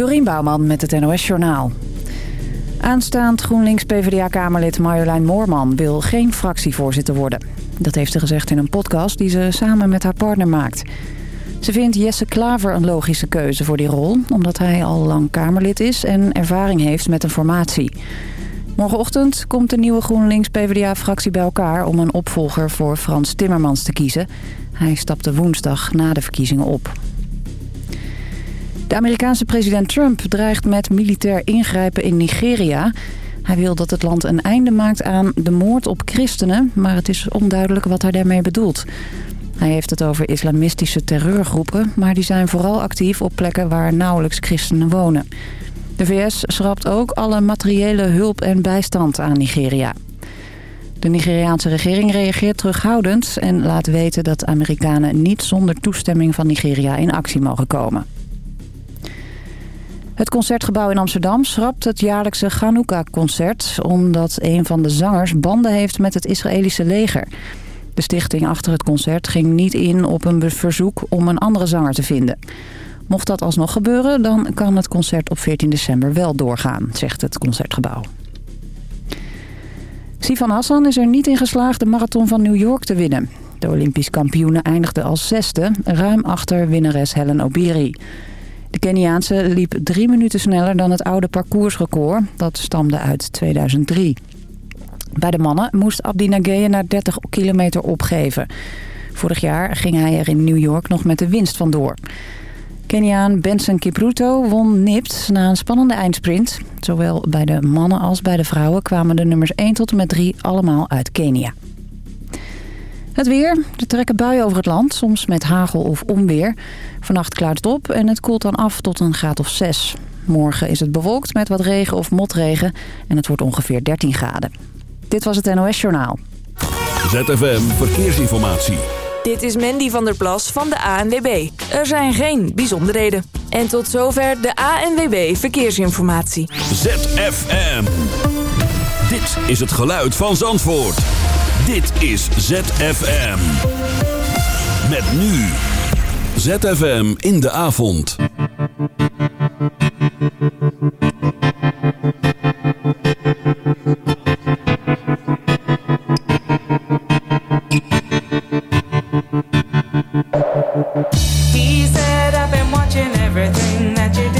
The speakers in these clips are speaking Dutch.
Dorien Bouwman met het NOS Journaal. Aanstaand GroenLinks-PVDA-kamerlid Marjolein Moorman wil geen fractievoorzitter worden. Dat heeft ze gezegd in een podcast die ze samen met haar partner maakt. Ze vindt Jesse Klaver een logische keuze voor die rol... omdat hij al lang Kamerlid is en ervaring heeft met een formatie. Morgenochtend komt de nieuwe GroenLinks-PVDA-fractie bij elkaar... om een opvolger voor Frans Timmermans te kiezen. Hij stapte woensdag na de verkiezingen op. De Amerikaanse president Trump dreigt met militair ingrijpen in Nigeria. Hij wil dat het land een einde maakt aan de moord op christenen... maar het is onduidelijk wat hij daarmee bedoelt. Hij heeft het over islamistische terreurgroepen... maar die zijn vooral actief op plekken waar nauwelijks christenen wonen. De VS schrapt ook alle materiële hulp en bijstand aan Nigeria. De Nigeriaanse regering reageert terughoudend... en laat weten dat Amerikanen niet zonder toestemming van Nigeria in actie mogen komen. Het Concertgebouw in Amsterdam schrapt het jaarlijkse Chanukka-concert... omdat een van de zangers banden heeft met het Israëlische leger. De stichting achter het concert ging niet in op een verzoek om een andere zanger te vinden. Mocht dat alsnog gebeuren, dan kan het concert op 14 december wel doorgaan, zegt het Concertgebouw. Sivan Hassan is er niet in geslaagd de marathon van New York te winnen. De Olympisch kampioene eindigde als zesde, ruim achter winnares Helen Obiri. De Keniaanse liep drie minuten sneller dan het oude parcoursrecord. Dat stamde uit 2003. Bij de mannen moest Abdi Nageye na 30 kilometer opgeven. Vorig jaar ging hij er in New York nog met de winst vandoor. Keniaan Benson Kipruto won nipt na een spannende eindsprint. Zowel bij de mannen als bij de vrouwen kwamen de nummers 1 tot en met 3 allemaal uit Kenia. Het weer. Er trekken buien over het land, soms met hagel of onweer. Vannacht klaart het op en het koelt dan af tot een graad of 6. Morgen is het bewolkt met wat regen of motregen en het wordt ongeveer 13 graden. Dit was het NOS Journaal. ZFM Verkeersinformatie. Dit is Mandy van der Plas van de ANWB. Er zijn geen bijzonderheden. En tot zover de ANWB Verkeersinformatie. ZFM. Dit is het geluid van Zandvoort. Dit is ZFM. Met nu. ZFM in de avond. He said, I've been watching everything that you did.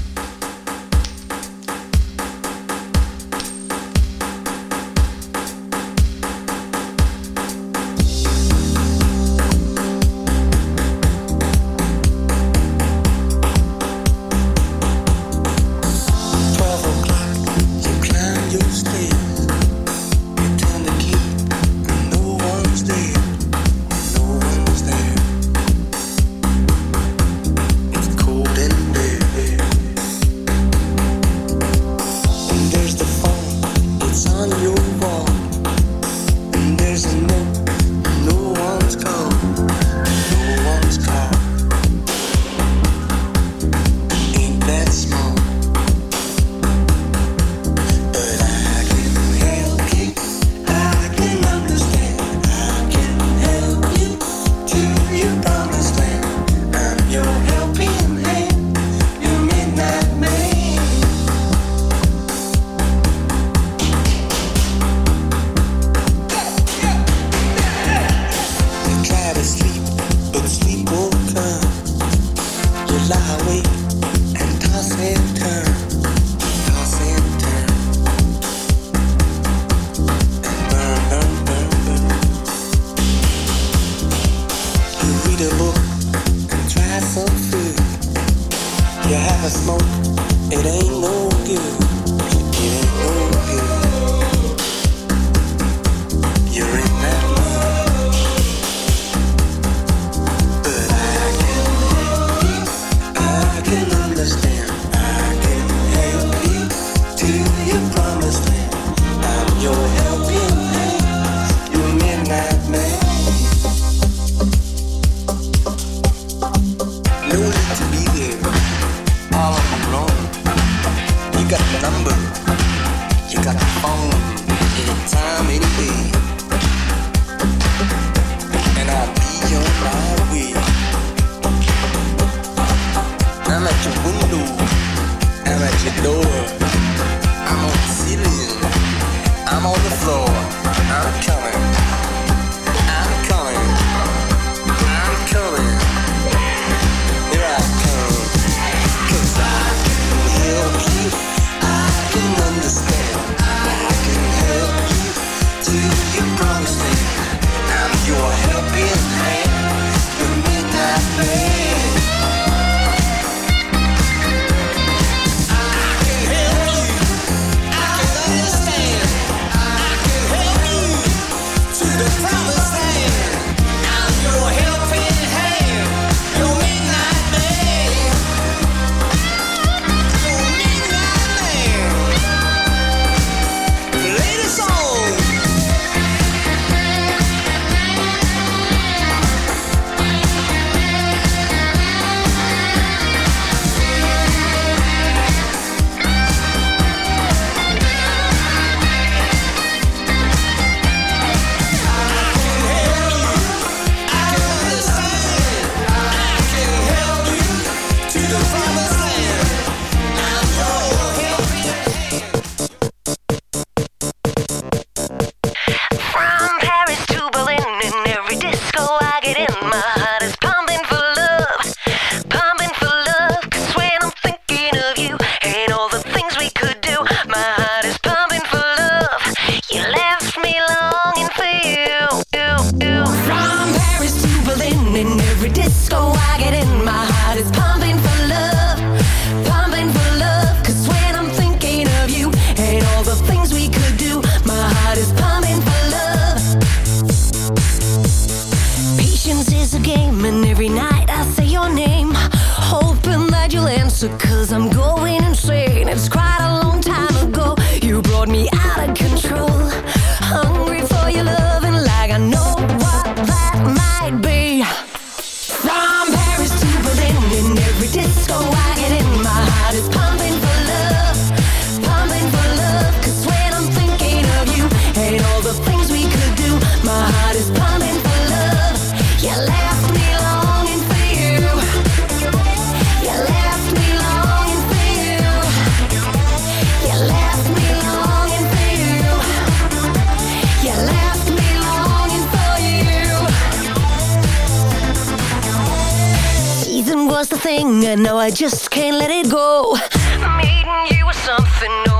And now I just can't let it go. Meeting you was something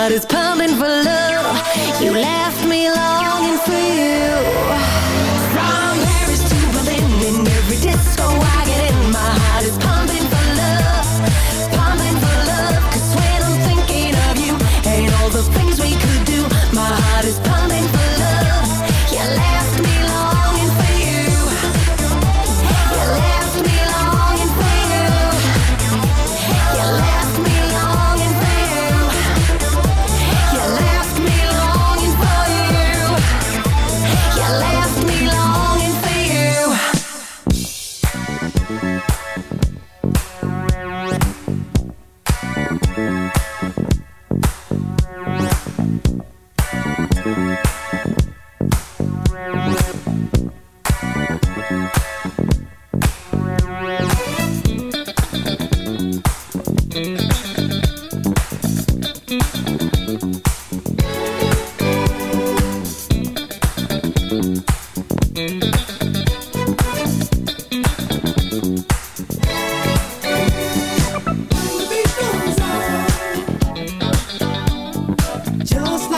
not as powerful just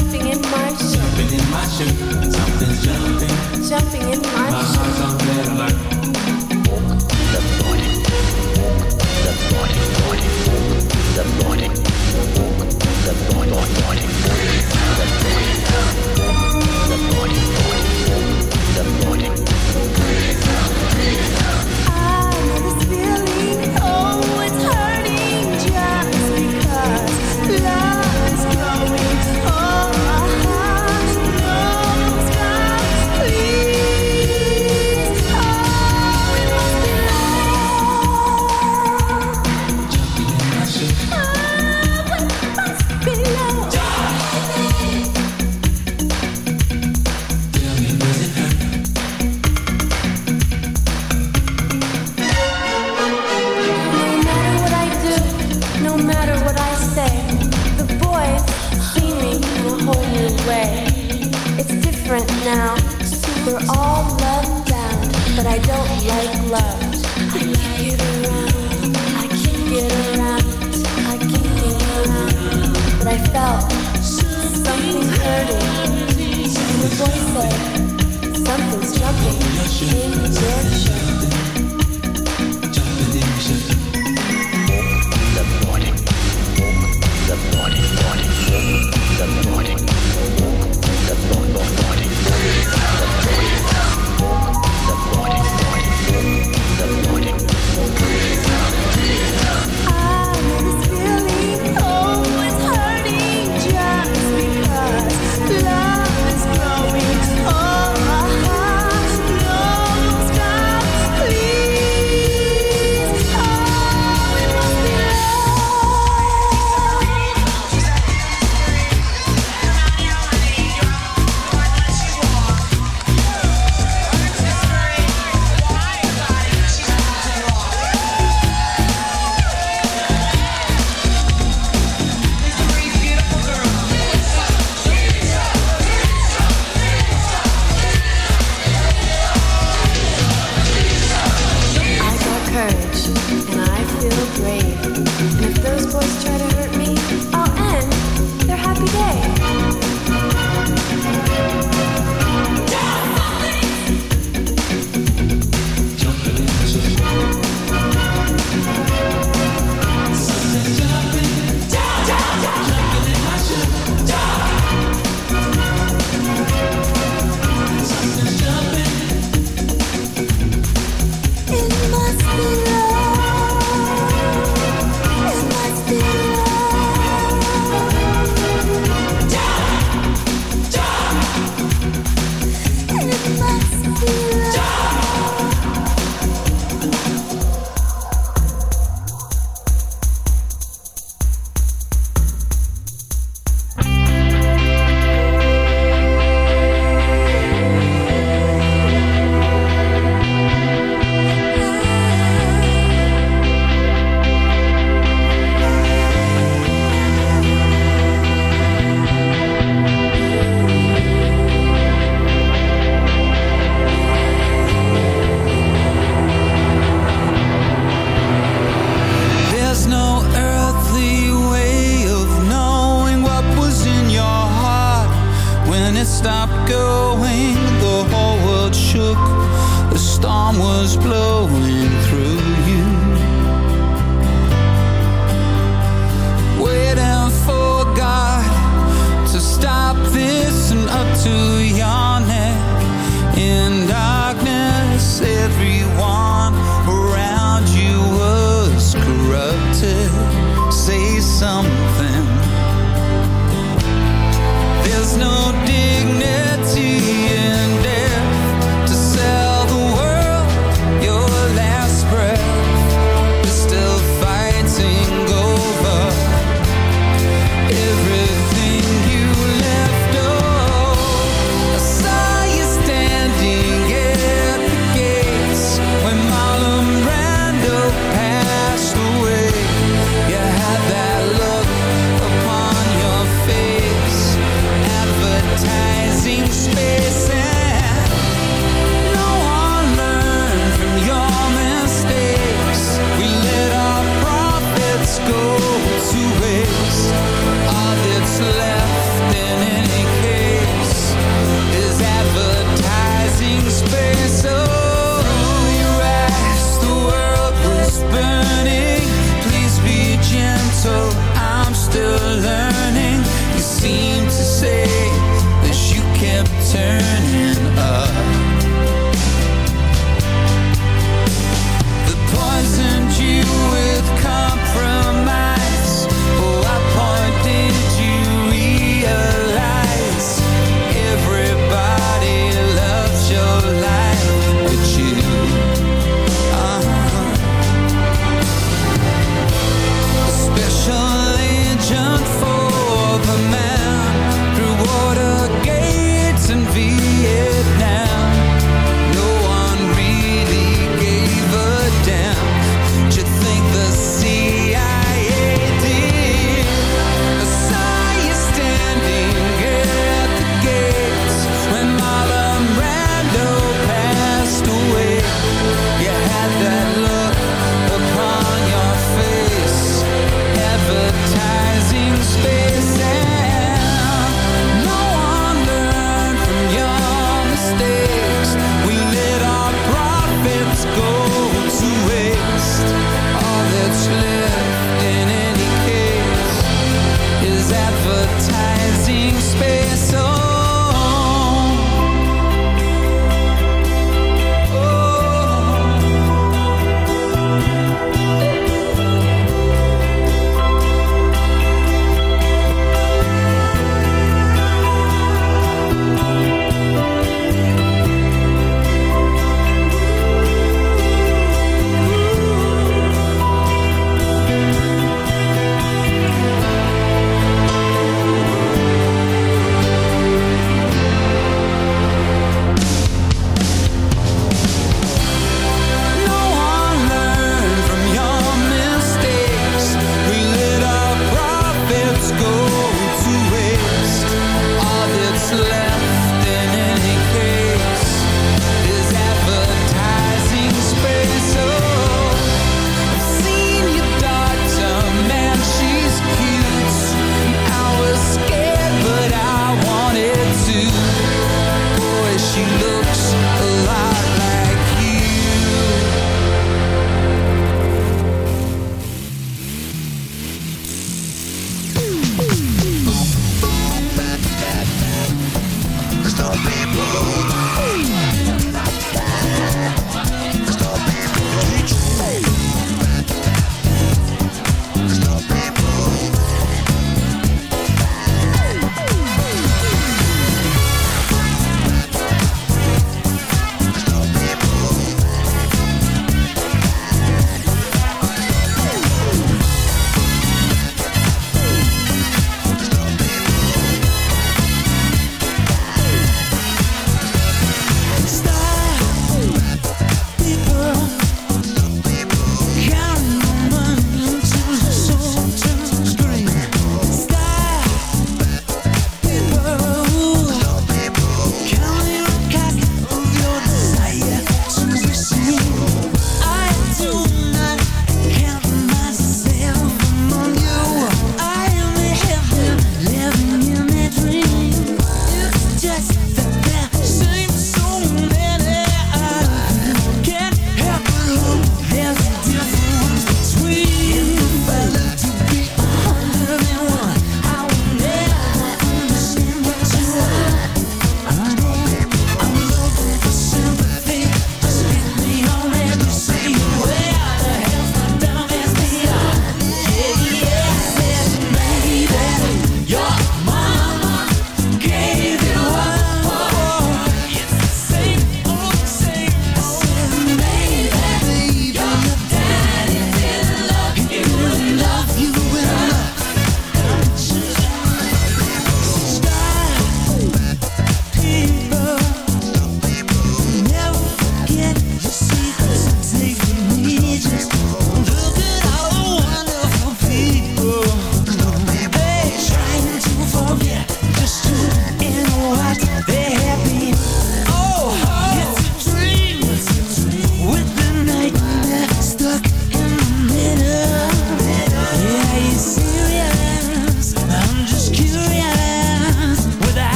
jumping. In my shirt. Jumping in my shirt.